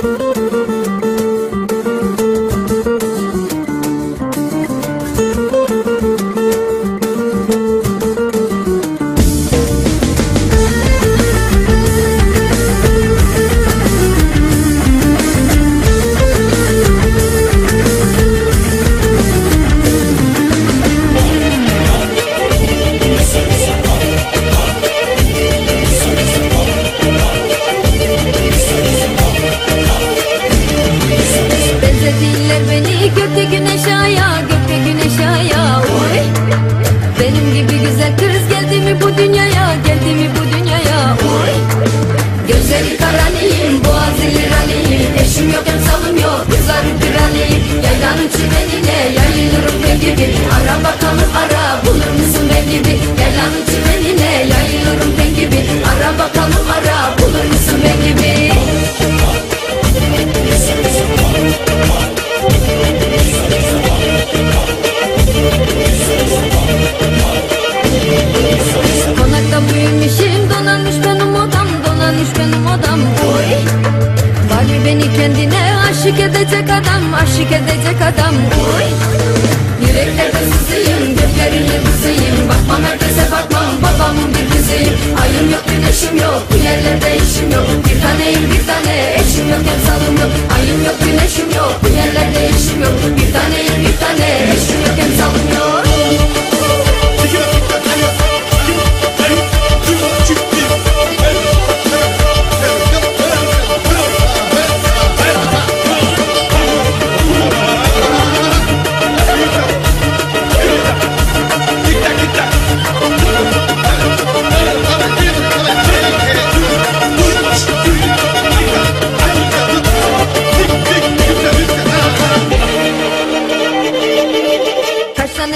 Música Kralıyım Yaylanın çimenine Yayılırım ben gibi. Ara bakalım ara Bulur musun ben gibi? Yaylanın çimenine Yayılırım ben gibi. Ara bakalım ara Bulur musun ben gibi? Konakta büyümüşüm donanmış benim odam Donanmış benim odam. Oy! Bari beni kendine aşık edecek adam Aşık edecek adam. Oy! Yüreklerde sızıyım göklerin yıldızıyım Bakmam herkese bakmam babamın bir kızıyım Ayım yok güneşim yok bu yerlerde işim yok. Bir taneyim bir tane eşim yok emsalım yok. Ayım yok güneşim yok bu yerlerde işim yok. Bir tane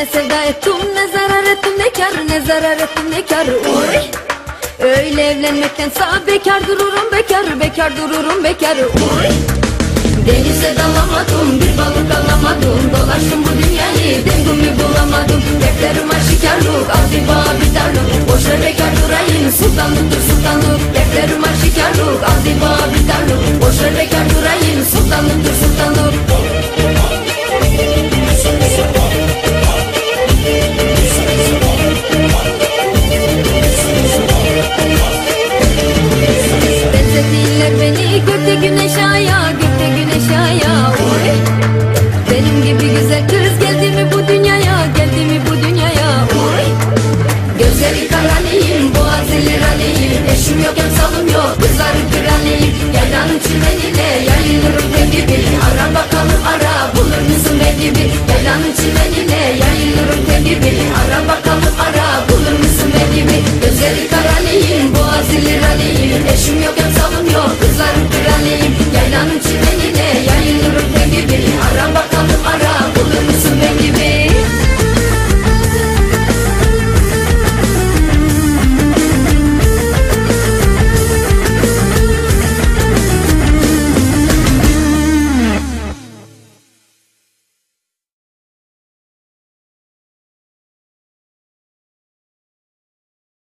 Tane sevda ettim ne zarar ettim ne kar ne zarar ettim ne kar. Oy! Öyle evlenmekten sağ bekar dururum bekar bekar dururum bekar. Oy! Denize dalamadım bir balık alamadım Dolaştım bu dünyayı dengimi bulamadım. Defterim aşikarlık azıba Yaylanın çimenine Yayılırım ben gibi Ara. Bakalım ara Bulur musun ben gibi Yaylanın çimenine